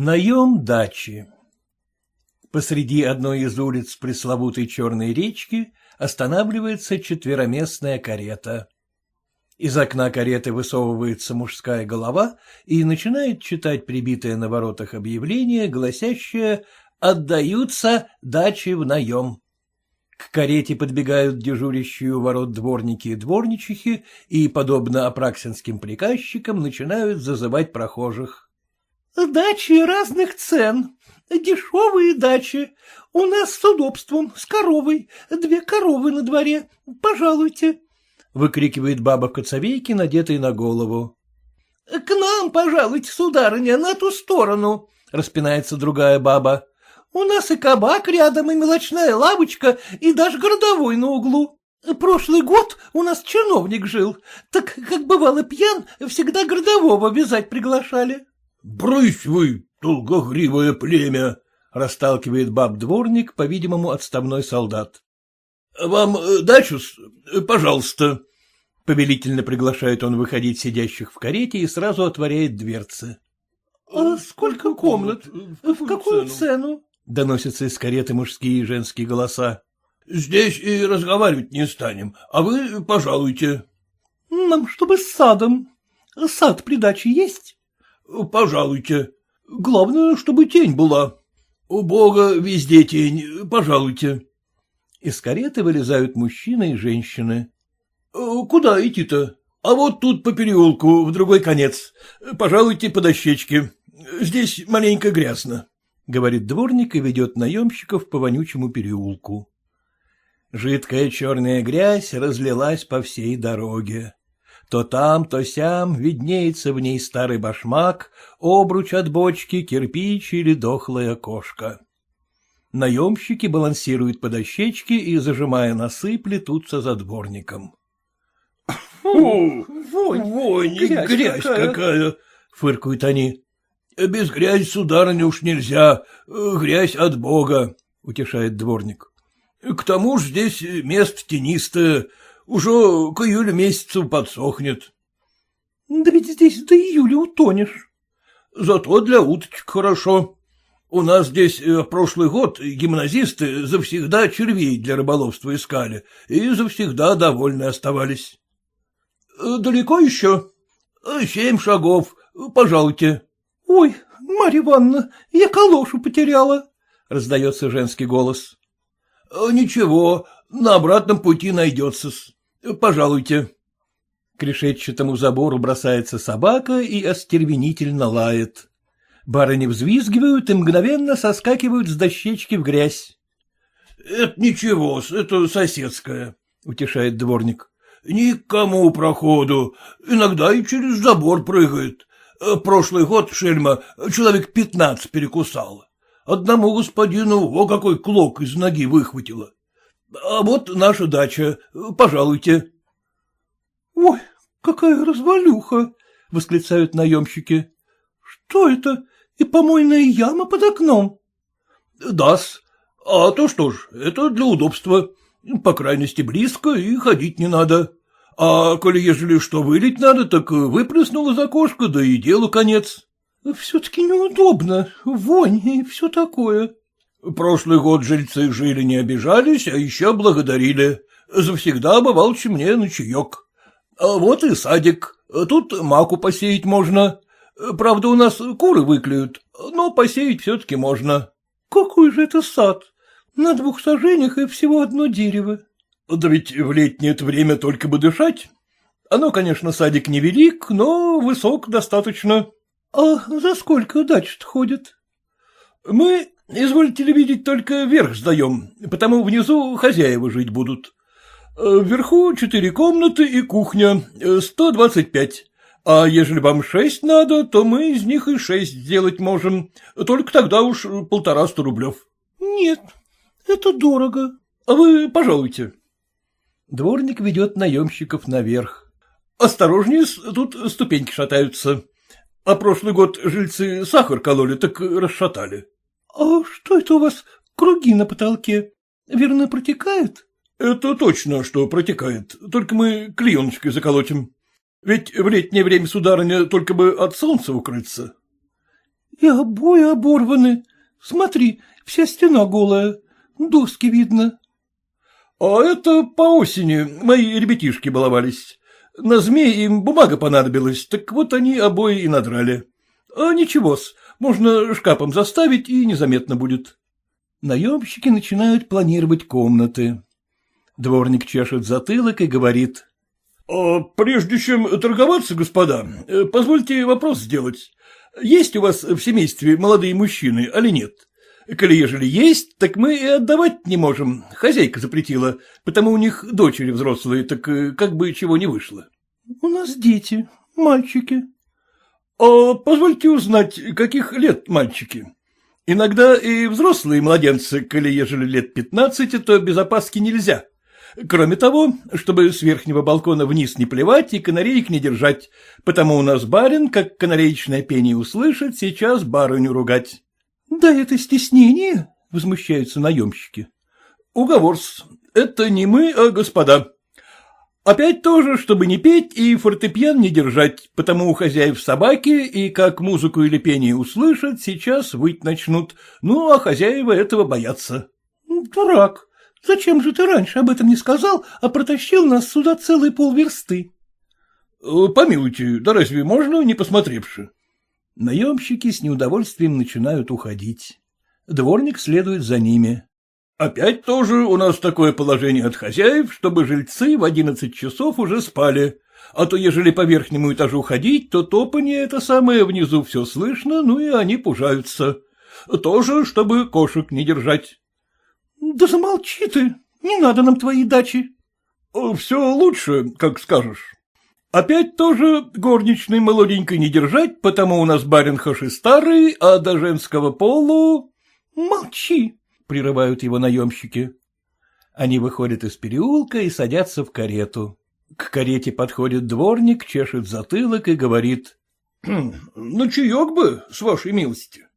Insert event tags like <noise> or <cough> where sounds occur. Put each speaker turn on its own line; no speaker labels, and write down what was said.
Наем дачи Посреди одной из улиц пресловутой Черной речки останавливается четвероместная карета. Из окна кареты высовывается мужская голова и начинает читать прибитое на воротах объявление, гласящее «Отдаются дачи в наем». К карете подбегают дежурящие у ворот дворники и дворничихи и, подобно апраксинским приказчикам, начинают зазывать прохожих.
Дачи разных цен. Дешевые дачи. У нас с удобством, с коровой. Две коровы на дворе. Пожалуйте.
Выкрикивает баба в коцовейке, надетой на голову.
К нам, пожалуйте, сударыня, на ту сторону. Распинается другая баба. У нас и кабак рядом, и мелочная лавочка, и даже городовой на углу. Прошлый год у нас чиновник жил, так, как бывало пьян, всегда городового вязать приглашали.
— Брысь вы, долгогривое племя! — расталкивает баб-дворник, по-видимому, отставной солдат. — Вам э, дачу, э, пожалуйста. Повелительно приглашает он выходить сидящих в карете и сразу отворяет дверцы.
— А сколько комнат? В какую цену?
— доносятся из кареты мужские и женские голоса.
— Здесь и разговаривать не станем, а вы пожалуйте.
— Нам чтобы с садом. Сад при даче есть?
— Пожалуйте. Главное, чтобы тень была. У Бога везде тень, пожалуйте.
Из кареты вылезают мужчины и женщины.
— Куда идти-то? А вот тут по переулку, в другой конец. Пожалуйте по дощечке. Здесь маленько грязно, — говорит дворник и ведет наемщиков по вонючему переулку.
Жидкая черная грязь разлилась по всей дороге. То там, то сям виднеется в ней старый башмак, обруч от бочки, кирпич или дохлая кошка. Наемщики балансируют по дощечке и, зажимая носы, плетутся за дворником. <coughs>
— Фу, вонь, вонь, грязь, грязь какая. какая, — фыркают они. — Без грязи, сударыня, уж нельзя, грязь от Бога, — утешает дворник. — К тому же здесь место тенистое, уже к июлю месяцу подсохнет.
— Да ведь здесь до июля утонешь.
— Зато для уточек хорошо. У нас здесь э, прошлый год гимназисты завсегда червей для рыболовства искали и завсегда довольны оставались. — Далеко еще? — Семь шагов. Пожалуйте.
— Ой, Марья Ивановна, я калошу потеряла, — раздается женский голос.
— Ничего, на обратном пути найдется-с. Пожалуйте.
К решетчатому забору бросается собака и остервенительно лает. Барыни взвизгивают и мгновенно соскакивают с дощечки в грязь.
— Это ничего, это соседская, — утешает дворник. — Никому проходу, иногда и через забор прыгает. Прошлый год шельма человек пятнадцать перекусал. Одному господину во какой клок из ноги выхватило. А вот наша дача, пожалуйте.
— Ой, какая развалюха! — восклицают наемщики. — Что это? И помойная яма под окном?
— Да-с. А то что ж, это для удобства. По крайности близко и ходить не надо. А коли ежели что вылить надо, так выплеснул из окошка, да и делу конец.
— Все-таки неудобно, вонь и все такое.
Прошлый год жильцы жили не обижались, а еще благодарили. Завсегда бывалче мне на чаек. А вот и садик. Тут маку посеять можно. Правда, у нас куры выклюют, но посеять все-таки можно.
— Какой же это сад? На двух сажениях и всего одно дерево.
— Да ведь в летнее время только бы дышать. Оно, конечно, садик невелик, но высок достаточно.
— А за сколько дач ходит?
— Мы Извольте ли видеть, только верх сдаем, потому внизу хозяева жить будут. Э, вверху четыре комнаты и кухня, э, сто двадцать пять. А ежели вам шесть надо, то мы из них и шесть сделать можем, только тогда уж полтораста рублев.
— Нет, это дорого.
А вы пожалуйте.
Дворник ведет наемщиков наверх.
— Осторожнее, тут ступеньки шатаются. А прошлый год жильцы сахар кололи, так расшатали.
— А что это у вас круги на потолке? Верно, протекает?
— Это точно, что протекает, только мы клееночкой заколотим. Ведь в летнее время, сударыня, только бы от солнца укрыться.
— И обои оборваны. Смотри, вся стена голая, доски видно.
— А это по осени мои ребятишки баловались. На змей им бумага понадобилась, так вот они обои и надрали. А ничего-с, можно шкафом заставить, и незаметно будет.
Наемщики начинают планировать комнаты. Дворник чешет затылок и говорит.
— а Прежде чем торговаться, господа, позвольте вопрос сделать. Есть у вас в семействе молодые мужчины, али нет? Коли ежели есть, так мы и отдавать не можем. Хозяйка запретила, потому у них дочери взрослые, так э, как бы чего не вышло.
— У нас дети, мальчики.
— А позвольте узнать, каких лет мальчики? Иногда и взрослые младенцы, коли ежели лет пятнадцати, то без опаски нельзя. Кроме того, чтобы с верхнего балкона вниз не плевать и канареек не держать, потому у нас барин, как канареечное пение услышит, сейчас барыню ругать.
— Да это стеснение, — возмущаются наемщики.
— Уговор-с. Это не мы, а господа. Опять тоже, чтобы не петь и фортепиан не держать, потому у хозяев собаки, и как музыку или пение услышат, сейчас выть начнут, ну, а хозяева этого боятся.
— Дурак, зачем же ты раньше об этом не сказал, а протащил нас сюда целый полверсты?
Э, — Помилуйте, да разве можно, не посмотревши?
Наемщики с неудовольствием начинают уходить. Дворник следует за ними.
Опять тоже у нас такое положение от хозяев, чтобы жильцы в одиннадцать часов уже спали, а то ежели по верхнему этажу ходить, то топанье это самое внизу все слышно, ну и они пужаются. Тоже, чтобы кошек не держать.
— Да замолчи ты, не надо нам твои дачи.
— Все лучше, как скажешь. Опять тоже горничной молоденькой не держать, потому у нас барин хоши старый, а до женского полу...
— Молчи,
прерывают его наемщики. Они выходят из переулка и садятся в карету. К карете подходит дворник, чешет затылок и говорит.
«Хм, — Ну, чаек бы, с вашей милости.